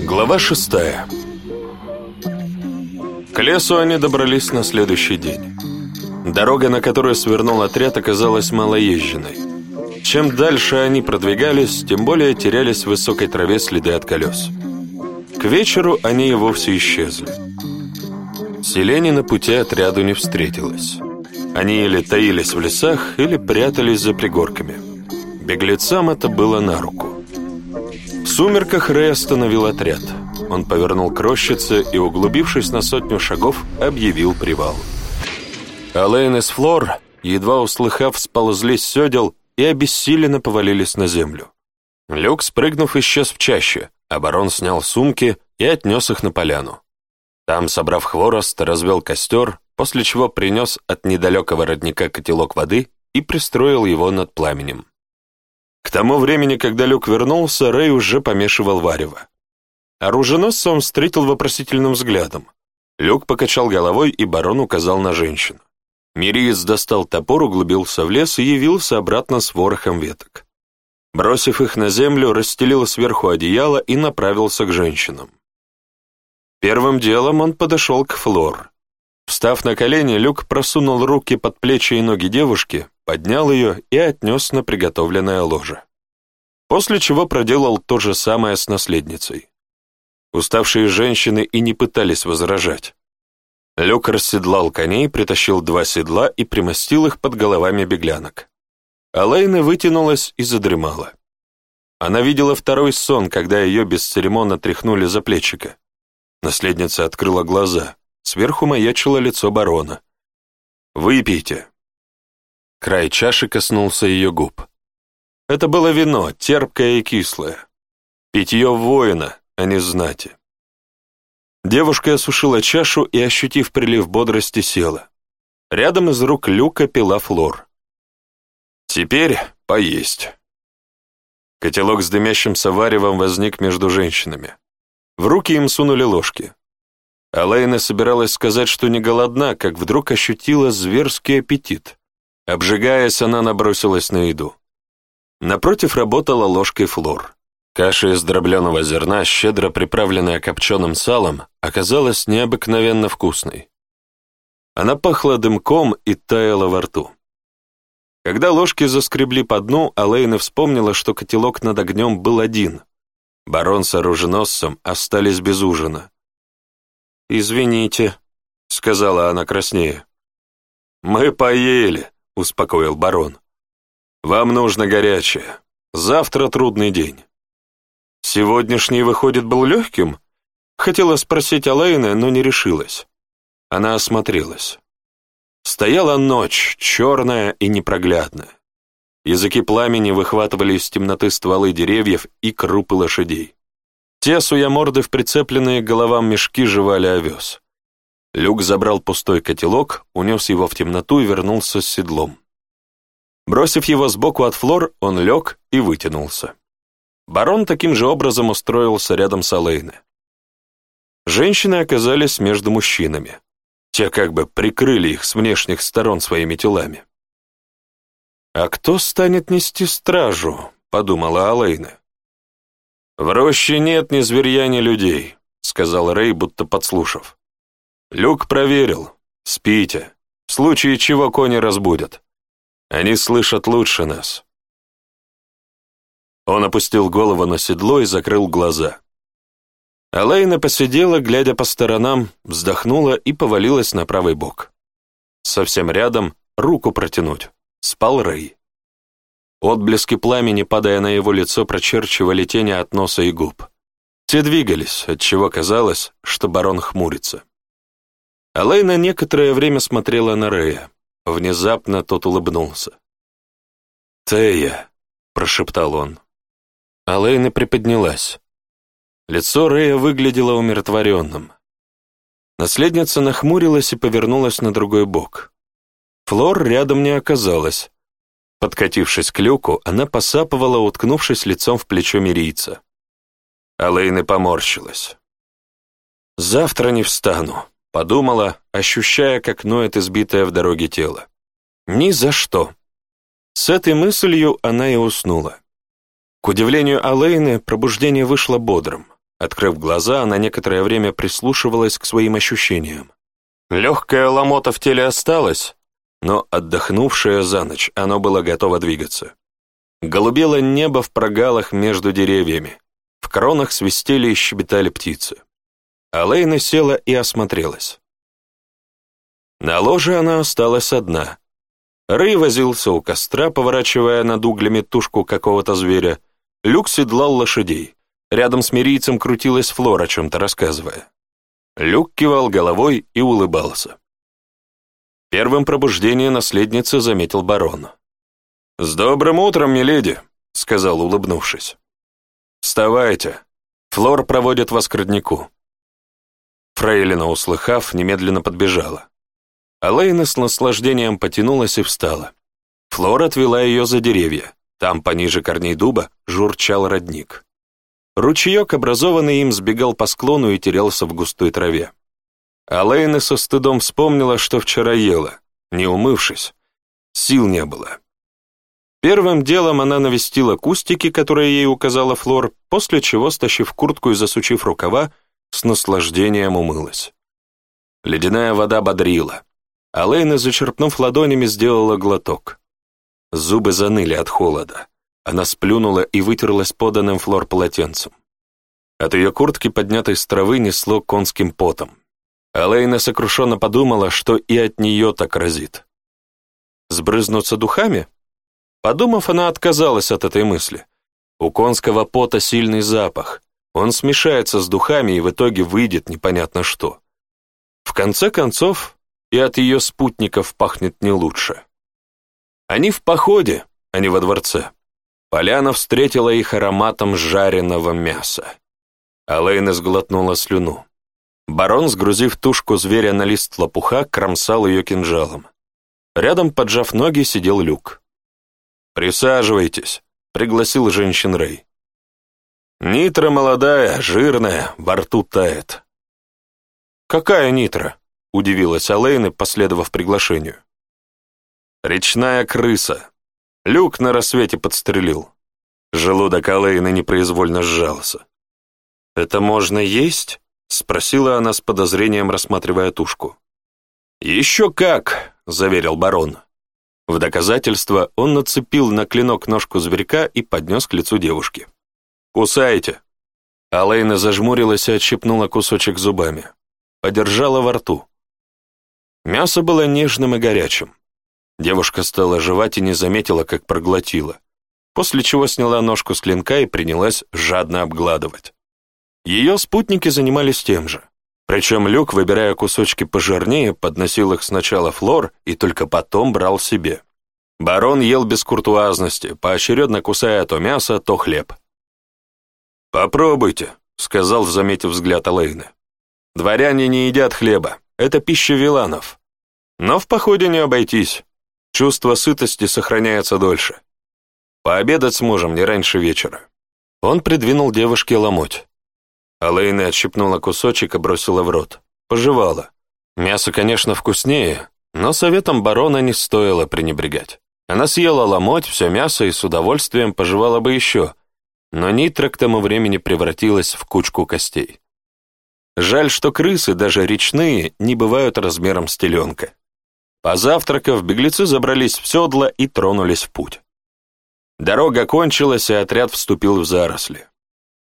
Глава шестая. К лесу они добрались на следующий день. Дорога, на которую свернул отряд, оказалась малоезженной. Чем дальше они продвигались, тем более терялись в высокой траве следы от колес. К вечеру они и вовсе исчезли. Селени на пути отряду не встретилось. Они или таились в лесах, или прятались за пригорками. Беглецам это было на руку сумерках Рэй остановил отряд. Он повернул к рощице и, углубившись на сотню шагов, объявил привал. Алэйн из Флор, едва услыхав, сползли с седел и обессиленно повалились на землю. Люк, спрыгнув, исчез в чаще, а барон снял сумки и отнес их на поляну. Там, собрав хворост, развел костер, после чего принес от недалекого родника котелок воды и пристроил его над пламенем. К тому времени, когда Люк вернулся, Рэй уже помешивал варево. Оруженосца он встретил вопросительным взглядом. Люк покачал головой, и барон указал на женщину. Мириец достал топор, углубился в лес и явился обратно с ворохом веток. Бросив их на землю, расстелил сверху одеяло и направился к женщинам. Первым делом он подошел к Флор. Встав на колени, Люк просунул руки под плечи и ноги девушки, поднял ее и отнес на приготовленное ложе. После чего проделал то же самое с наследницей. Уставшие женщины и не пытались возражать. Люк расседлал коней, притащил два седла и примостил их под головами беглянок. Алайна вытянулась и задремала. Она видела второй сон, когда ее бесцеремонно тряхнули за плечика. Наследница открыла глаза. Сверху маячило лицо барона. «Выпейте!» Край чаши коснулся ее губ. Это было вино, терпкое и кислое. Питье воина, а не знати. Девушка осушила чашу и, ощутив прилив бодрости, села. Рядом из рук Люка пила флор. «Теперь поесть». Котелок с дымящимся варевом возник между женщинами. В руки им сунули ложки. Алайна собиралась сказать, что не голодна, как вдруг ощутила зверский аппетит. Обжигаясь, она набросилась на еду. Напротив работала ложкой флор. Каша из дробленого зерна, щедро приправленная копченым салом, оказалась необыкновенно вкусной. Она пахла дымком и таяла во рту. Когда ложки заскребли по дну, Алейна вспомнила, что котелок над огнем был один. Барон с оруженосцем остались без ужина. «Извините», — сказала она краснее. «Мы поели», — успокоил барон. «Вам нужно горячее. Завтра трудный день». «Сегодняшний, выходит, был легким?» Хотела спросить Алэйна, но не решилась. Она осмотрелась. Стояла ночь, черная и непроглядная. Языки пламени выхватывали из темноты стволы деревьев и крупы лошадей. Те, суя морды в прицепленные к головам мешки, жевали овес. Люк забрал пустой котелок, унес его в темноту и вернулся с седлом. Бросив его сбоку от флор, он лег и вытянулся. Барон таким же образом устроился рядом с Алейне. Женщины оказались между мужчинами. Те как бы прикрыли их с внешних сторон своими телами. «А кто станет нести стражу?» — подумала Алейна. «В роще нет ни зверья, ни людей», — сказал Рэй, будто подслушав. «Люк проверил. Спите. В случае чего кони разбудят. Они слышат лучше нас». Он опустил голову на седло и закрыл глаза. Алейна посидела, глядя по сторонам, вздохнула и повалилась на правый бок. Совсем рядом, руку протянуть, спал Рэй. Отблески пламени, падая на его лицо, прочерчивали тени от носа и губ. Те двигались, отчего казалось, что барон хмурится. Алэйна некоторое время смотрела на Рея. Внезапно тот улыбнулся. «Тея», — прошептал он. Алэйна приподнялась. Лицо Рея выглядело умиротворенным. Наследница нахмурилась и повернулась на другой бок. Флор рядом не оказалась, Подкатившись к люку, она посапывала, уткнувшись лицом в плечо мирийца. Алэйна поморщилась. «Завтра не встану», — подумала, ощущая, как ноет избитое в дороге тело. «Ни за что». С этой мыслью она и уснула. К удивлению Алэйны, пробуждение вышло бодрым. Открыв глаза, она некоторое время прислушивалась к своим ощущениям. Легкая ломота в теле осталась, но отдохнувшее за ночь, оно было готово двигаться. Голубело небо в прогалах между деревьями, в кронах свистели и щебетали птицы. Алейна села и осмотрелась. На ложе она осталась одна. Ры возился у костра, поворачивая над углями тушку какого-то зверя. Люк седлал лошадей. Рядом с мирийцем крутилась Флора, чем-то рассказывая. Люк кивал головой и улыбался. Первым пробуждение наследницы заметил барон. «С добрым утром, миледи!» — сказал, улыбнувшись. «Вставайте! Флор проводит вас к роднику». Фрейлина, услыхав, немедленно подбежала. Алейна с наслаждением потянулась и встала. Флор отвела ее за деревья. Там, пониже корней дуба, журчал родник. Ручеек, образованный им, сбегал по склону и терялся в густой траве. А Лейна со стыдом вспомнила, что вчера ела, не умывшись. Сил не было. Первым делом она навестила кустики, которые ей указала Флор, после чего, стащив куртку и засучив рукава, с наслаждением умылась. Ледяная вода бодрила. А Лейна, зачерпнув ладонями, сделала глоток. Зубы заныли от холода. Она сплюнула и вытерлась поданным Флор полотенцем. От ее куртки, поднятой с травы, несло конским потом. Алейна сокрушенно подумала, что и от нее так разит. Сбрызнуться духами? Подумав, она отказалась от этой мысли. У конского пота сильный запах. Он смешается с духами и в итоге выйдет непонятно что. В конце концов, и от ее спутников пахнет не лучше. Они в походе, а не во дворце. Поляна встретила их ароматом жареного мяса. Алэйна сглотнула слюну. Барон, сгрузив тушку зверя на лист лопуха, кромсал ее кинжалом. Рядом, поджав ноги, сидел люк. «Присаживайтесь», — пригласил женщин Рэй. «Нитра молодая, жирная, во рту тает». «Какая нитра?» — удивилась Алэйна, последовав приглашению. «Речная крыса. Люк на рассвете подстрелил». Желудок Алэйна непроизвольно сжался. «Это можно есть?» спросила она с подозрением, рассматривая тушку. «Еще как!» — заверил барон. В доказательство он нацепил на клинок ножку зверька и поднес к лицу девушки. «Кусайте!» Алейна зажмурилась и отщипнула кусочек зубами. Подержала во рту. Мясо было нежным и горячим. Девушка стала жевать и не заметила, как проглотила, после чего сняла ножку с клинка и принялась жадно обгладывать. Ее спутники занимались тем же. Причем Люк, выбирая кусочки пожирнее, подносил их сначала Флор и только потом брал себе. Барон ел без куртуазности, поочередно кусая то мясо, то хлеб. «Попробуйте», — сказал, заметив взгляд Алэйна. «Дворяне не едят хлеба, это пища виланов. Но в походе не обойтись, чувство сытости сохраняется дольше. Пообедать сможем не раньше вечера». Он придвинул девушке ломоть. А отщипнула кусочек и бросила в рот. Пожевала. Мясо, конечно, вкуснее, но советом барона не стоило пренебрегать. Она съела ломоть, все мясо и с удовольствием пожевала бы еще, но нитро к тому времени превратилась в кучку костей. Жаль, что крысы, даже речные, не бывают размером с теленка. Позавтракав, беглецы забрались в седла и тронулись в путь. Дорога кончилась, и отряд вступил в заросли.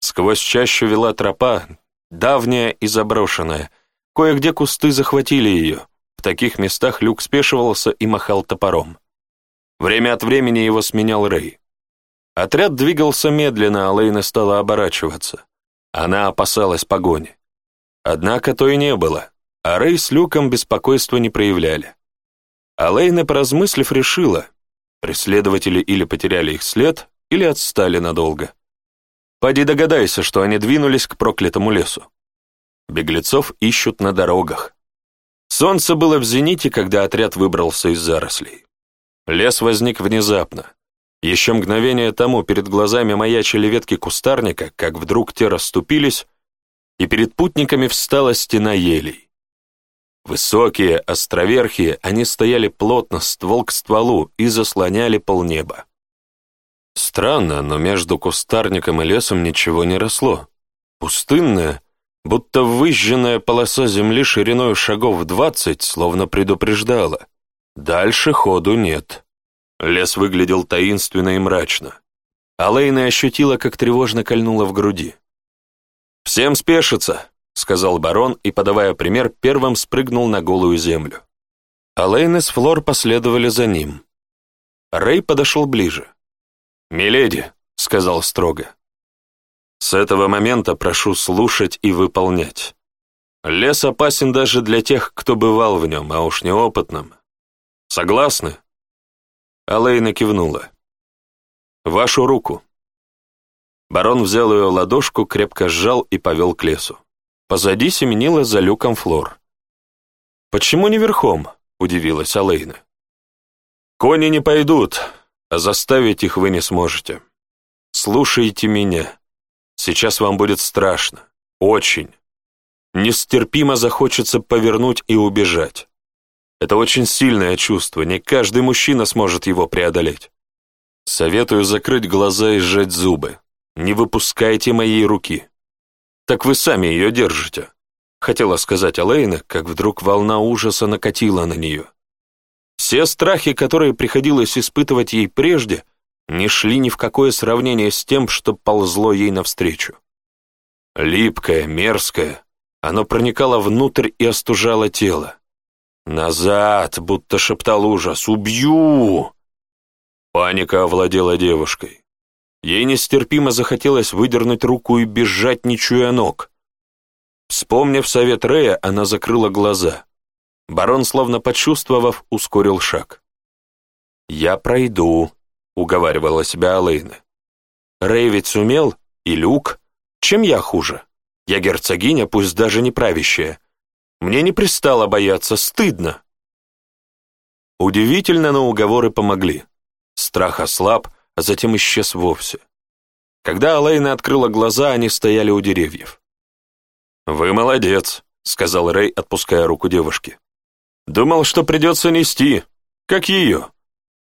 Сквозь чащу вела тропа, давняя и заброшенная. Кое-где кусты захватили ее. В таких местах Люк спешивался и махал топором. Время от времени его сменял Рэй. Отряд двигался медленно, а Лейна стала оборачиваться. Она опасалась погони. Однако то и не было, а Рэй с Люком беспокойства не проявляли. А поразмыслив, решила, преследователи или потеряли их след, или отстали надолго. Поди догадайся, что они двинулись к проклятому лесу. Беглецов ищут на дорогах. Солнце было в зените, когда отряд выбрался из зарослей. Лес возник внезапно. Еще мгновение тому перед глазами маячили ветки кустарника, как вдруг те расступились, и перед путниками встала стена елей. Высокие, островерхие, они стояли плотно, ствол к стволу, и заслоняли полнеба. Странно, но между кустарником и лесом ничего не росло. Пустынная, будто выжженная полоса земли шириной шагов двадцать, словно предупреждала. Дальше ходу нет. Лес выглядел таинственно и мрачно. Алейна ощутила, как тревожно кольнула в груди. «Всем спешится!» — сказал барон и, подавая пример, первым спрыгнул на голую землю. Алэйн и Сфлор последовали за ним. Рэй подошел ближе. «Миледи», — сказал строго, — «с этого момента прошу слушать и выполнять. Лес опасен даже для тех, кто бывал в нем, а уж неопытным. Согласны?» Алейна кивнула. «Вашу руку». Барон взял ее ладошку, крепко сжал и повел к лесу. Позади семенила за люком флор. «Почему не верхом?» — удивилась Алейна. «Кони не пойдут», а заставить их вы не сможете. Слушайте меня. Сейчас вам будет страшно. Очень. Нестерпимо захочется повернуть и убежать. Это очень сильное чувство, не каждый мужчина сможет его преодолеть. Советую закрыть глаза и сжать зубы. Не выпускайте моей руки. Так вы сами ее держите. Хотела сказать Алейна, как вдруг волна ужаса накатила на нее. Все страхи, которые приходилось испытывать ей прежде, не шли ни в какое сравнение с тем, что ползло ей навстречу. Липкое, мерзкое, оно проникало внутрь и остужало тело. «Назад!» — будто шептал ужас. «Убью!» Паника овладела девушкой. Ей нестерпимо захотелось выдернуть руку и бежать, не чуя ног. Вспомнив совет Рея, она закрыла глаза. Барон, словно почувствовав, ускорил шаг. «Я пройду», — уговаривала себя Алэйна. «Рэй ведь сумел, и Люк. Чем я хуже? Я герцогиня, пусть даже не правящая. Мне не пристало бояться, стыдно». Удивительно, но уговоры помогли. Страх ослаб, а затем исчез вовсе. Когда Алэйна открыла глаза, они стояли у деревьев. «Вы молодец», — сказал Рэй, отпуская руку девушки. Думал, что придется нести. Как ее?»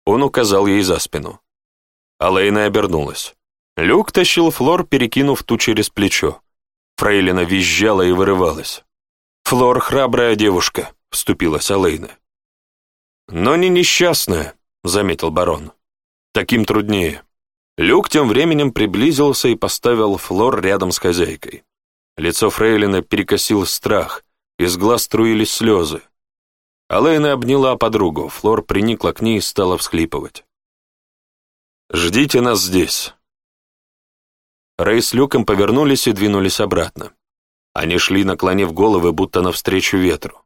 Он указал ей за спину. Алейна обернулась. Люк тащил Флор, перекинув ту через плечо. Фрейлина визжала и вырывалась. «Флор — храбрая девушка», — вступилась Алейна. «Но не несчастная», — заметил барон. «Таким труднее». Люк тем временем приблизился и поставил Флор рядом с хозяйкой. Лицо Фрейлина перекосил страх, из глаз струились слезы. Алэйна обняла подругу, Флор приникла к ней и стала всхлипывать. «Ждите нас здесь». Рэй с Люком повернулись и двинулись обратно. Они шли, наклонив головы, будто навстречу ветру.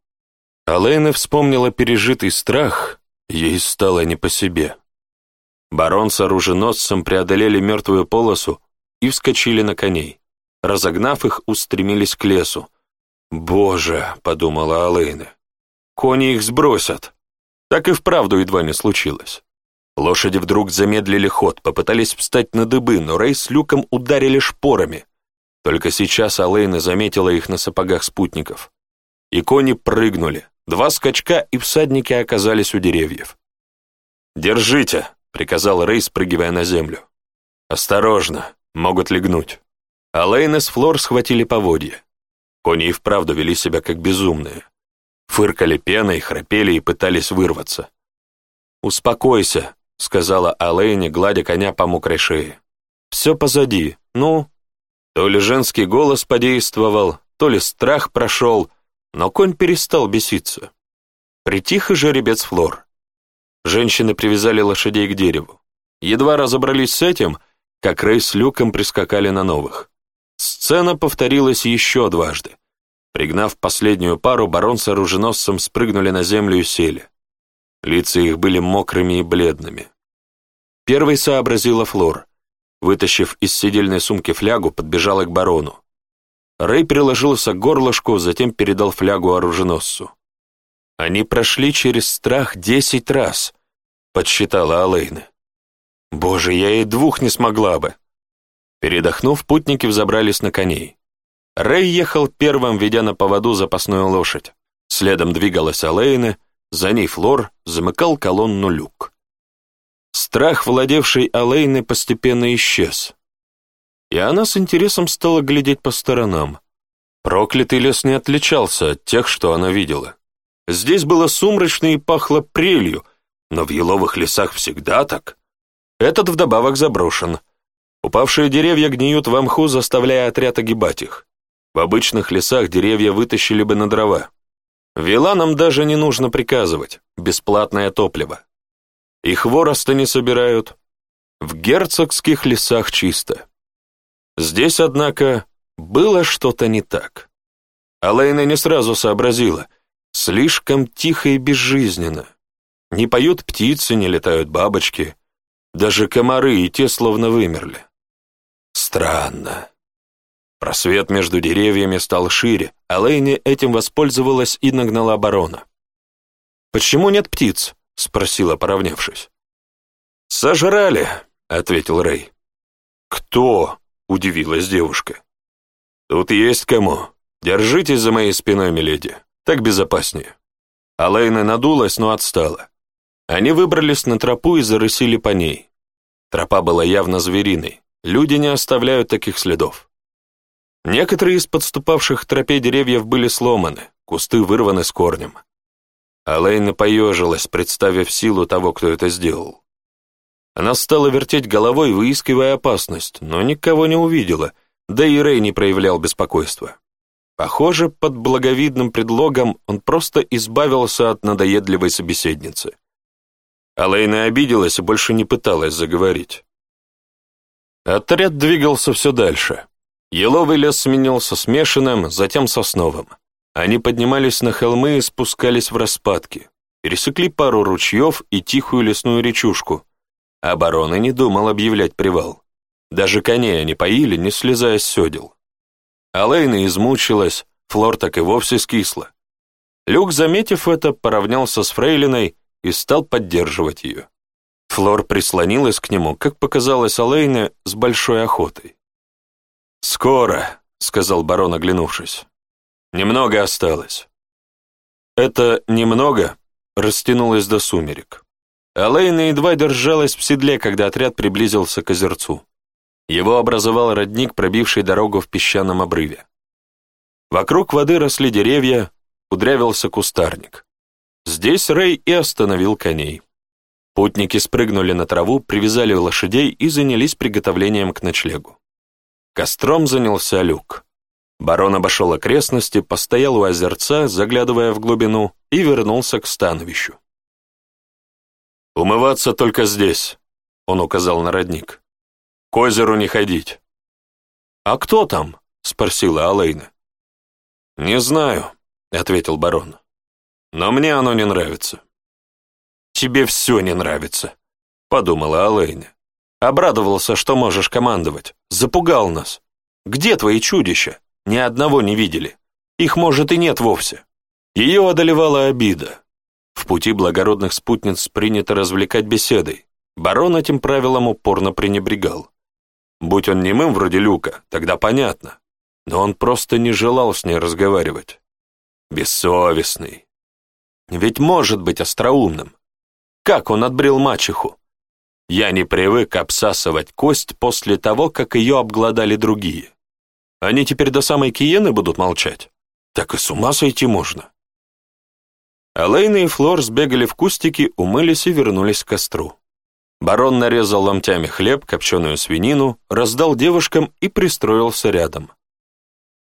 Алэйна вспомнила пережитый страх, ей стало не по себе. Барон с оруженосцем преодолели мертвую полосу и вскочили на коней. Разогнав их, устремились к лесу. «Боже!» — подумала Алэйна кони их сбросят. Так и вправду едва не случилось. Лошади вдруг замедлили ход, попытались встать на дыбы, но Рэй с Люком ударили шпорами. Только сейчас Алэйна заметила их на сапогах спутников. И кони прыгнули. Два скачка, и всадники оказались у деревьев. «Держите!» — приказал Рэй, спрыгивая на землю. «Осторожно, могут легнуть». Алэйна с Флор схватили поводья. Кони и вправду вели себя как безумные фыркали пеной, храпели и пытались вырваться. «Успокойся», — сказала Алэйни, гладя коня по мокрой шее. «Все позади. Ну?» То ли женский голос подействовал, то ли страх прошел, но конь перестал беситься. Притих и жеребец Флор. Женщины привязали лошадей к дереву. Едва разобрались с этим, как Рэй с Люком прискакали на новых. Сцена повторилась еще дважды. Пригнав последнюю пару, барон с оруженосцем спрыгнули на землю и сели. Лица их были мокрыми и бледными. Первой сообразила Флор. Вытащив из сидельной сумки флягу, подбежала к барону. Рэй приложился к горлышку, затем передал флягу оруженосцу. «Они прошли через страх десять раз», — подсчитала Алэйна. «Боже, я и двух не смогла бы!» Передохнув, путники взобрались на коней. Рэй ехал первым, ведя на поводу запасную лошадь. Следом двигалась Алэйна, за ней Флор, замыкал колонну люк. Страх, владевший Алэйной, постепенно исчез. И она с интересом стала глядеть по сторонам. Проклятый лес не отличался от тех, что она видела. Здесь было сумрачно и пахло прелью, но в еловых лесах всегда так. Этот вдобавок заброшен. Упавшие деревья гниют в мху, заставляя отряд огибать их. В обычных лесах деревья вытащили бы на дрова. Вела нам даже не нужно приказывать, бесплатное топливо. И хвороста не собирают. В герцогских лесах чисто. Здесь, однако, было что-то не так. Алейна не сразу сообразила. Слишком тихо и безжизненно. Не поют птицы, не летают бабочки. Даже комары и те словно вымерли. Странно. Просвет между деревьями стал шире, а Лейни этим воспользовалась и нагнала барона. «Почему нет птиц?» — спросила, поравнявшись. «Сожрали», — ответил Рэй. «Кто?» — удивилась девушка. «Тут есть кому. Держитесь за моей спиной, миледи. Так безопаснее». Алэйна надулась, но отстала. Они выбрались на тропу и зарысили по ней. Тропа была явно звериной. Люди не оставляют таких следов. Некоторые из подступавших к тропе деревьев были сломаны, кусты вырваны с корнем. Алейна поежилась, представив силу того, кто это сделал. Она стала вертеть головой, выискивая опасность, но никого не увидела, да и Рэй не проявлял беспокойства. Похоже, под благовидным предлогом он просто избавился от надоедливой собеседницы. Алейна обиделась и больше не пыталась заговорить. Отряд двигался все дальше. Еловый лес сменился смешанным, затем сосновым. Они поднимались на холмы и спускались в распадки. Пересекли пару ручьев и тихую лесную речушку. А не думал объявлять привал. Даже коней они поили, не слезая с седел. Алейна измучилась, Флор так и вовсе скисла. Люк, заметив это, поравнялся с Фрейлиной и стал поддерживать ее. Флор прислонилась к нему, как показалось Алейне, с большой охотой. «Скоро», — сказал барон, оглянувшись. «Немного осталось». Это «немного» растянулось до сумерек. Алейна едва держалась в седле, когда отряд приблизился к озерцу. Его образовал родник, пробивший дорогу в песчаном обрыве. Вокруг воды росли деревья, удрявился кустарник. Здесь Рэй и остановил коней. Путники спрыгнули на траву, привязали лошадей и занялись приготовлением к ночлегу. Костром занялся люк. Барон обошел окрестности, постоял у озерца, заглядывая в глубину, и вернулся к становищу. «Умываться только здесь», — он указал на родник. «К озеру не ходить». «А кто там?» — спросила Алэйна. «Не знаю», — ответил барон. «Но мне оно не нравится». «Тебе все не нравится», — подумала Алэйна. «Обрадовался, что можешь командовать» запугал нас. Где твои чудища? Ни одного не видели. Их, может, и нет вовсе. Ее одолевала обида. В пути благородных спутниц принято развлекать беседой. Барон этим правилом упорно пренебрегал. Будь он немым вроде Люка, тогда понятно. Но он просто не желал с ней разговаривать. Бессовестный. Ведь может быть остроумным. Как он отбрил мачеху? Я не привык обсасывать кость после того, как ее обглодали другие. Они теперь до самой Киены будут молчать? Так и с ума сойти можно. Алейна и Флор сбегали в кустики, умылись и вернулись к костру. Барон нарезал ломтями хлеб, копченую свинину, раздал девушкам и пристроился рядом.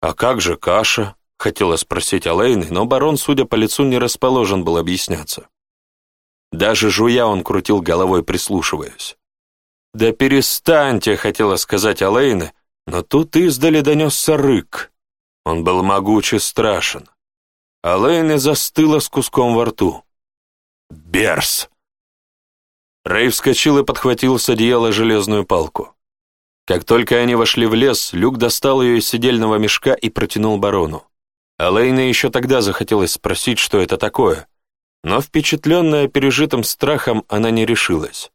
«А как же каша?» — хотела спросить Алейны, но барон, судя по лицу, не расположен был объясняться. Даже жуя он крутил головой, прислушиваясь. «Да перестаньте!» — хотела сказать Алэйна, но тут издали донесся рык. Он был могуч и страшен. Алэйна застыла с куском во рту. «Берс!» Рэй вскочил и подхватил с одеяла железную палку. Как только они вошли в лес, Люк достал ее из сидельного мешка и протянул барону. Алэйна еще тогда захотелось спросить, что это такое, но впечатленная пережитым страхом она не решилась.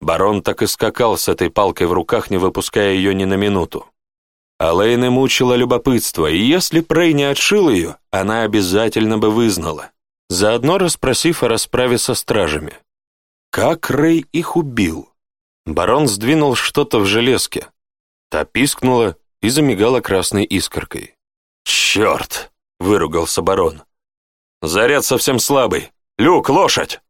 Барон так и скакал с этой палкой в руках, не выпуская ее ни на минуту. Алэйна мучила любопытство, и если Прей не отшил ее, она обязательно бы вызнала, заодно расспросив о расправе со стражами. Как Рей их убил? Барон сдвинул что-то в железке. Та пискнула и замигала красной искоркой. «Черт!» — выругался барон. Заряд совсем слабый. Люк, лошадь!»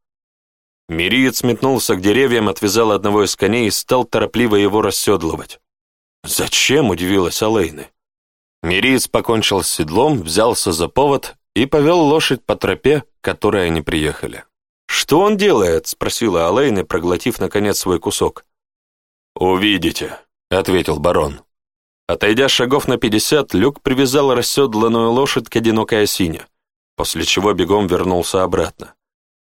Мириец метнулся к деревьям, отвязал одного из коней и стал торопливо его расседлывать. «Зачем?» — удивилась Алейна. Мириец покончил с седлом, взялся за повод и повел лошадь по тропе, которой они приехали. «Что он делает?» — спросила Алейна, проглотив, наконец, свой кусок. «Увидите», — ответил барон. Отойдя шагов на пятьдесят, Люк привязал расседланную лошадь к одинокой осине после чего бегом вернулся обратно.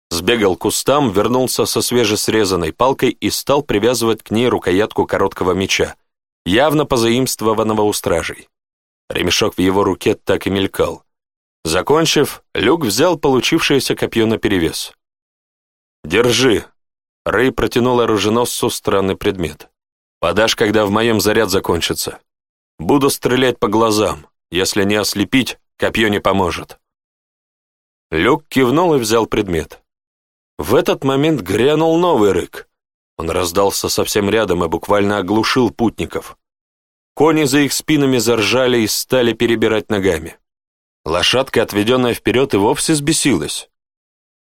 Сбегал к кустам, вернулся со свежесрезанной палкой и стал привязывать к ней рукоятку короткого меча, явно позаимствованного у стражей. Ремешок в его руке так и мелькал. Закончив, Люк взял получившееся копье наперевес. «Держи!» Рэй протянул оруженосцу странный предмет. «Подашь, когда в моем заряд закончится. Буду стрелять по глазам. Если не ослепить, копье не поможет». Люк кивнул и взял предмет. В этот момент грянул новый рык. Он раздался совсем рядом и буквально оглушил путников. Кони за их спинами заржали и стали перебирать ногами. Лошадка, отведенная вперед, и вовсе сбесилась.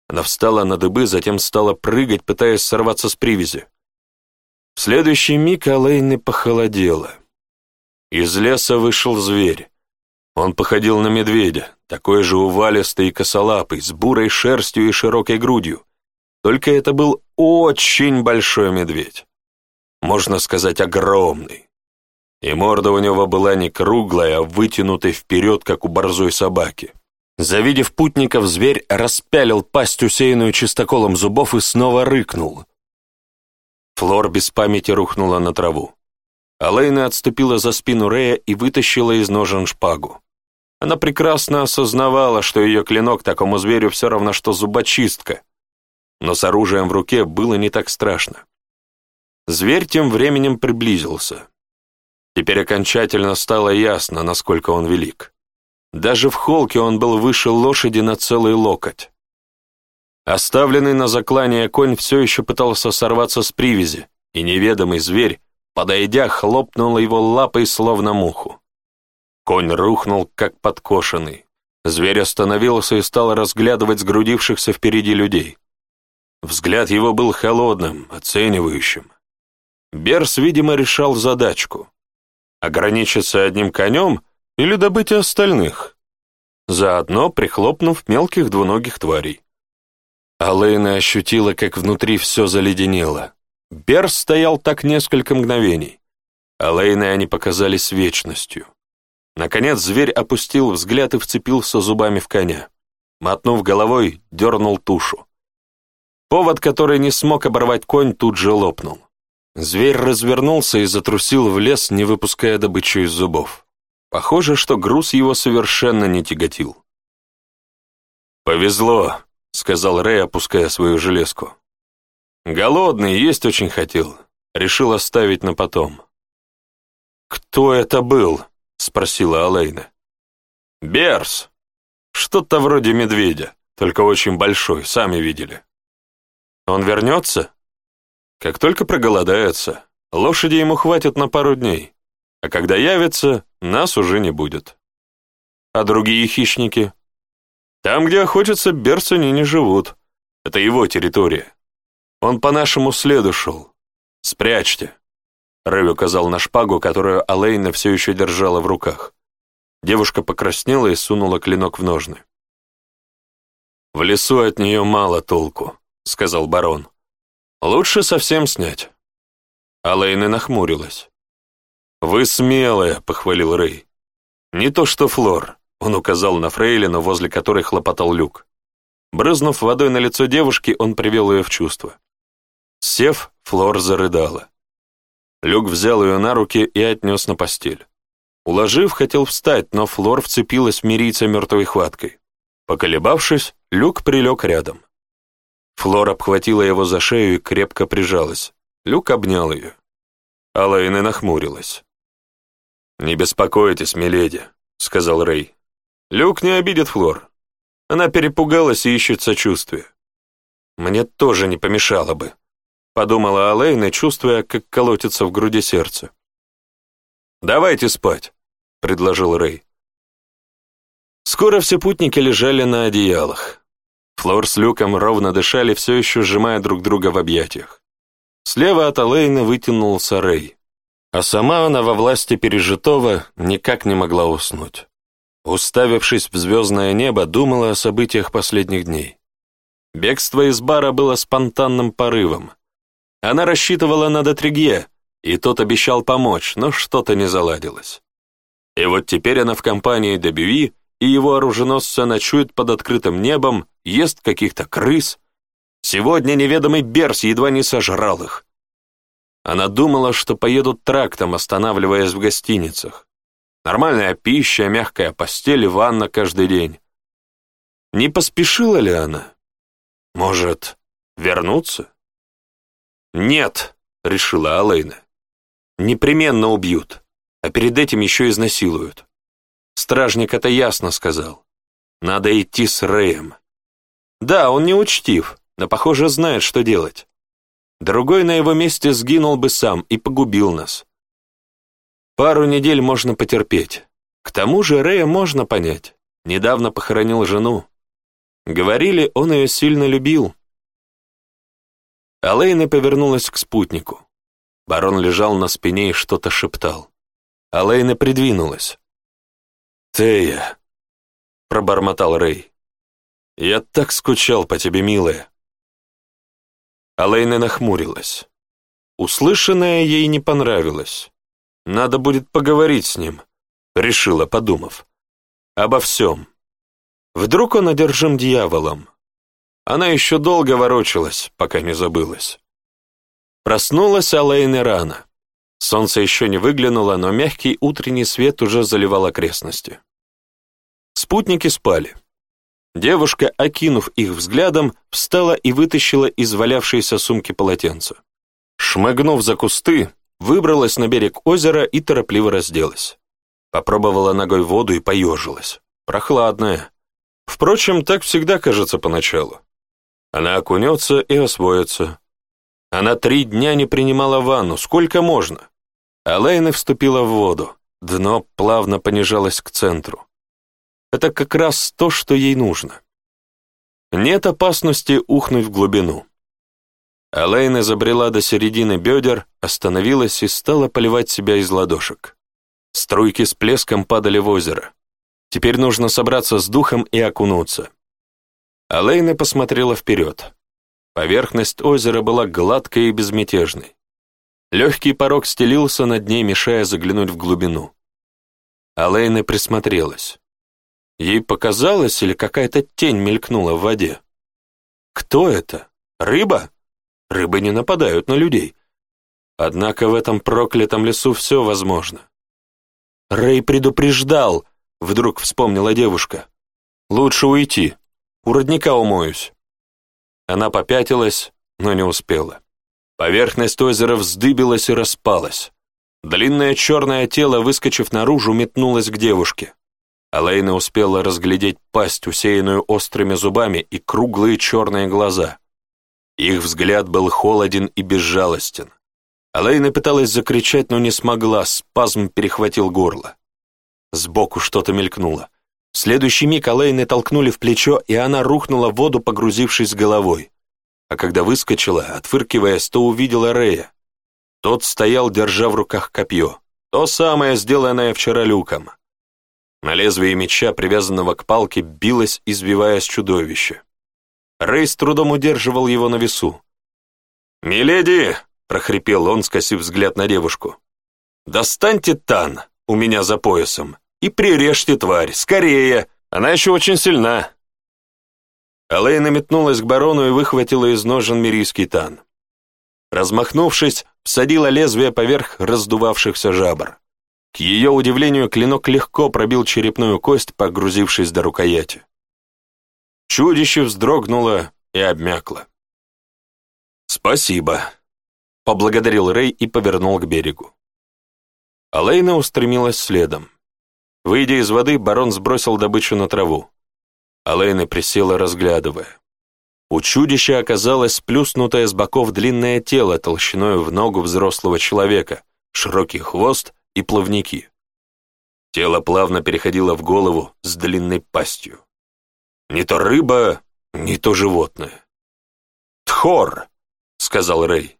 Она встала на дыбы, затем стала прыгать, пытаясь сорваться с привязи. В следующий миг Алэйны похолодело. Из леса вышел зверь. Он походил на медведя, такой же увалистый и косолапый, с бурой шерстью и широкой грудью. Только это был очень большой медведь. Можно сказать, огромный. И морда у него была не круглая, а вытянутой вперед, как у борзой собаки. Завидев путников, зверь распялил пасть, усеянную чистоколом зубов, и снова рыкнул. Флор без памяти рухнула на траву. Алейна отступила за спину Рея и вытащила из ножен шпагу. Она прекрасно осознавала, что ее клинок такому зверю все равно, что зубочистка. Но с оружием в руке было не так страшно. Зверь тем временем приблизился. Теперь окончательно стало ясно, насколько он велик. Даже в холке он был выше лошади на целый локоть. Оставленный на заклание конь все еще пытался сорваться с привязи, и неведомый зверь, подойдя, хлопнул его лапой, словно муху. Конь рухнул, как подкошенный. Зверь остановился и стал разглядывать сгрудившихся впереди людей. Взгляд его был холодным, оценивающим. Берс, видимо, решал задачку. Ограничиться одним конем или добыть остальных, заодно прихлопнув мелких двуногих тварей. Алэйна ощутила, как внутри все заледенело. Берс стоял так несколько мгновений. Алэйна они показались вечностью. Наконец зверь опустил взгляд и вцепился зубами в коня. Мотнув головой, дернул тушу. Повод, который не смог оборвать конь, тут же лопнул. Зверь развернулся и затрусил в лес, не выпуская добычу из зубов. Похоже, что груз его совершенно не тяготил. «Повезло», — сказал Рэй, опуская свою железку. «Голодный, есть очень хотел. Решил оставить на потом». «Кто это был?» — спросила Алейна. «Берс! Что-то вроде медведя, только очень большой, сами видели». «Он вернется?» «Как только проголодается, лошади ему хватит на пару дней, а когда явится, нас уже не будет». «А другие хищники?» «Там, где охотятся, берцы они не живут. Это его территория. Он по нашему следу шел. Спрячьте». Рэй указал на шпагу, которую Алейна все еще держала в руках. Девушка покраснела и сунула клинок в ножны. «В лесу от нее мало толку», — сказал барон. «Лучше совсем снять». Алейна нахмурилась. «Вы смелая», — похвалил Рэй. «Не то что Флор», — он указал на фрейлину, возле которой хлопотал люк. Брызнув водой на лицо девушки, он привел ее в чувство. Сев, Флор зарыдала. Люк взял ее на руки и отнес на постель. Уложив, хотел встать, но Флор вцепилась в мирийца мертвой хваткой. Поколебавшись, Люк прилег рядом. Флор обхватила его за шею и крепко прижалась. Люк обнял ее. Алайна нахмурилась. «Не беспокойтесь, миледи», — сказал Рэй. «Люк не обидит Флор. Она перепугалась и ищет сочувствия». «Мне тоже не помешало бы», подумала Алейна, чувствуя, как колотится в груди сердце. «Давайте спать», — предложил Рэй. Скоро все путники лежали на одеялах. Флор с Люком ровно дышали, все еще сжимая друг друга в объятиях. Слева от Алейны вытянулся Рэй, а сама она во власти пережитого никак не могла уснуть. Уставившись в звездное небо, думала о событиях последних дней. Бегство из бара было спонтанным порывом, она рассчитывала на Дотригье, и тот обещал помочь, но что-то не заладилось. И вот теперь она в компании Дебюи, и его оруженосца ночует под открытым небом, ест каких-то крыс. Сегодня неведомый Берс едва не сожрал их. Она думала, что поедут трактом, останавливаясь в гостиницах. Нормальная пища, мягкая постель ванна каждый день. Не поспешила ли она? Может, вернуться? «Нет», — решила Алейна. «Непременно убьют, а перед этим еще изнасилуют. Стражник это ясно сказал. Надо идти с Рэем. Да, он не учтив, но, похоже, знает, что делать. Другой на его месте сгинул бы сам и погубил нас. Пару недель можно потерпеть. К тому же Рэя можно понять. Недавно похоронил жену. Говорили, он ее сильно любил, Алейна повернулась к спутнику. Барон лежал на спине и что-то шептал. Алейна придвинулась. «Тея», — пробормотал Рэй, — «я так скучал по тебе, милая». Алейна нахмурилась. Услышанное ей не понравилось. Надо будет поговорить с ним, решила, подумав. Обо всем. Вдруг он одержим дьяволом, она еще долго ворочалась, пока не забылась. Проснулась Алэйна рано. Солнце еще не выглянуло, но мягкий утренний свет уже заливал окрестности. Спутники спали. Девушка, окинув их взглядом, встала и вытащила из валявшейся сумки полотенце. Шмыгнув за кусты, выбралась на берег озера и торопливо разделась. Попробовала ногой воду и поежилась. Прохладная. Впрочем, так всегда кажется поначалу. Она окунется и освоится. Она три дня не принимала ванну, сколько можно. Алейна вступила в воду. Дно плавно понижалось к центру. Это как раз то, что ей нужно. Нет опасности ухнуть в глубину. Алейна забрела до середины бедер, остановилась и стала поливать себя из ладошек. Струйки с плеском падали в озеро. Теперь нужно собраться с духом и окунуться. Алейна посмотрела вперед. Поверхность озера была гладкой и безмятежной. Легкий порог стелился над ней, мешая заглянуть в глубину. Алейна присмотрелась. Ей показалось, или какая-то тень мелькнула в воде. Кто это? Рыба? Рыбы не нападают на людей. Однако в этом проклятом лесу все возможно. Рэй предупреждал, вдруг вспомнила девушка. Лучше уйти. У родника умоюсь». Она попятилась, но не успела. Поверхность озера вздыбилась и распалась. Длинное черное тело, выскочив наружу, метнулось к девушке. Алейна успела разглядеть пасть, усеянную острыми зубами, и круглые черные глаза. Их взгляд был холоден и безжалостен. Алейна пыталась закричать, но не смогла, спазм перехватил горло. Сбоку что-то мелькнуло. В следующий миг Алэйны толкнули в плечо, и она рухнула в воду, погрузившись головой. А когда выскочила, отфыркиваясь, то увидела Рея. Тот стоял, держа в руках копье. То самое, сделанное вчера люком. На лезвие меча, привязанного к палке, билось, извиваясь чудовище. Рэй с трудом удерживал его на весу. «Миледи!» — прохрипел он, скосив взгляд на девушку. «Достаньте тан у меня за поясом и прирежьте тварь, скорее, она еще очень сильна». Алейна метнулась к барону и выхватила из ножен мирийский тан. Размахнувшись, всадила лезвие поверх раздувавшихся жабр. К ее удивлению, клинок легко пробил черепную кость, погрузившись до рукояти. Чудище вздрогнуло и обмякло. «Спасибо», — поблагодарил Рэй и повернул к берегу. Алейна устремилась следом. Выйдя из воды, барон сбросил добычу на траву. Алэйна присела, разглядывая. У чудища оказалось сплюснутое с боков длинное тело толщиной в ногу взрослого человека, широкий хвост и плавники. Тело плавно переходило в голову с длинной пастью. Не то рыба, не то животное. «Тхор!» — сказал Рэй.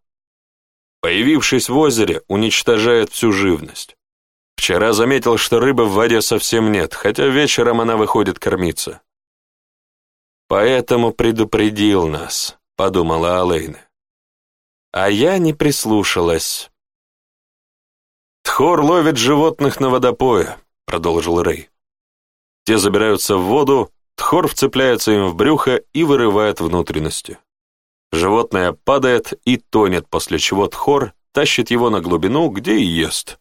Появившись в озере, уничтожает всю живность. Вчера заметил, что рыбы в воде совсем нет, хотя вечером она выходит кормиться. «Поэтому предупредил нас», — подумала Алэйна. А я не прислушалась. «Тхор ловит животных на водопое», — продолжил Рэй. Те забираются в воду, Тхор вцепляется им в брюхо и вырывает внутренности. Животное падает и тонет, после чего Тхор тащит его на глубину, где и ест.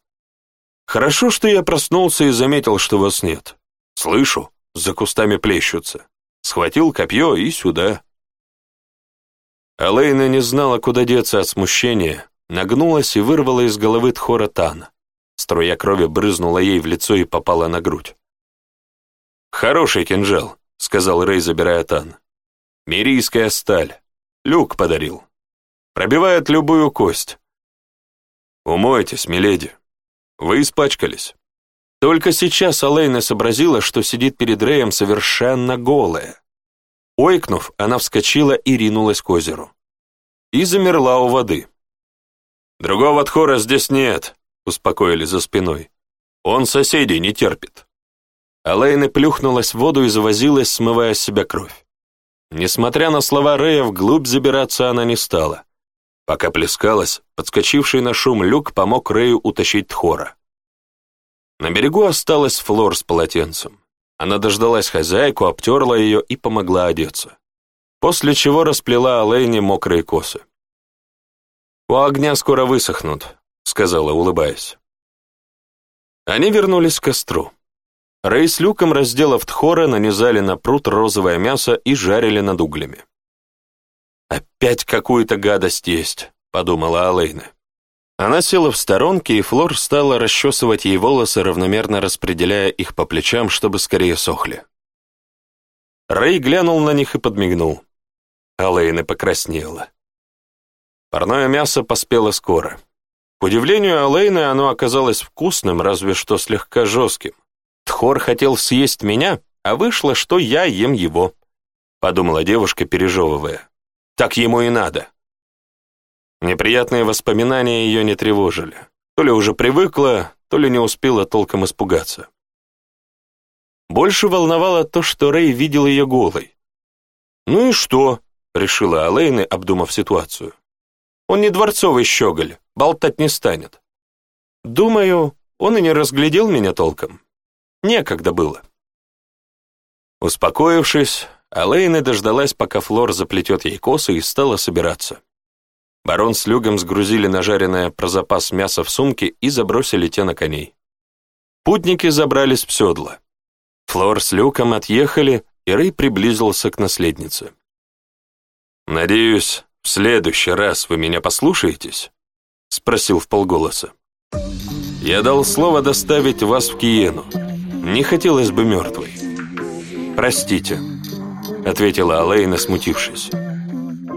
Хорошо, что я проснулся и заметил, что вас нет. Слышу, за кустами плещутся. Схватил копье и сюда. Алейна не знала, куда деться от смущения, нагнулась и вырвала из головы Тхора тан. Струя крови брызнула ей в лицо и попала на грудь. «Хороший кинжал», — сказал Рей, забирая Тан. «Мирийская сталь. Люк подарил. Пробивает любую кость». «Умойтесь, миледи», вы испачкались. Только сейчас Алейна сообразила, что сидит перед Рэем совершенно голая. Ойкнув, она вскочила и ринулась к озеру. И замерла у воды. «Другого отхора здесь нет», — успокоили за спиной. «Он соседей не терпит». Алейна плюхнулась в воду и завозилась, смывая с себя кровь. Несмотря на слова Рэя, вглубь забираться она не стала. Пока плескалась, подскочивший на шум люк помог Рэю утащить Тхора. На берегу осталась Флор с полотенцем. Она дождалась хозяйку, обтерла ее и помогла одеться. После чего расплела Олейне мокрые косы. «У огня скоро высохнут», — сказала, улыбаясь. Они вернулись к костру. Рэй с Люком, разделав Тхора, нанизали на пруд розовое мясо и жарили над углями. «Опять какую-то гадость есть», — подумала Алэйна. Она села в сторонке, и Флор стала расчесывать ей волосы, равномерно распределяя их по плечам, чтобы скорее сохли. Рэй глянул на них и подмигнул. Алэйна покраснела. Парное мясо поспело скоро. К удивлению Алэйны, оно оказалось вкусным, разве что слегка жестким. «Тхор хотел съесть меня, а вышло, что я ем его», — подумала девушка, пережевывая. Так ему и надо. Неприятные воспоминания ее не тревожили. То ли уже привыкла, то ли не успела толком испугаться. Больше волновало то, что Рэй видел ее голой. «Ну и что?» — решила Алэйна, обдумав ситуацию. «Он не дворцовый щеголь, болтать не станет. Думаю, он и не разглядел меня толком. Некогда было». Успокоившись, а Лейна дождалась, пока Флор заплетет ей косы и стала собираться. Барон с Люгом сгрузили нажаренное про запас мясо в сумки и забросили те на коней. Путники забрались в седла. Флор с Люком отъехали, и Рэй приблизился к наследнице. «Надеюсь, в следующий раз вы меня послушаетесь?» — спросил вполголоса. «Я дал слово доставить вас в Киену. Не хотелось бы мертвой. Простите» ответила Алейна, смутившись.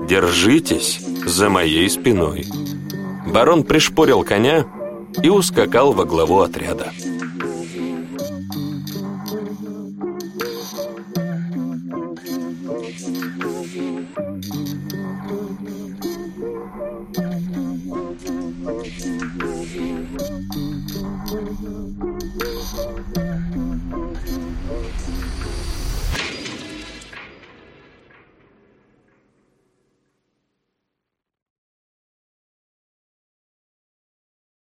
«Держитесь за моей спиной». Барон пришпорил коня и ускакал во главу отряда.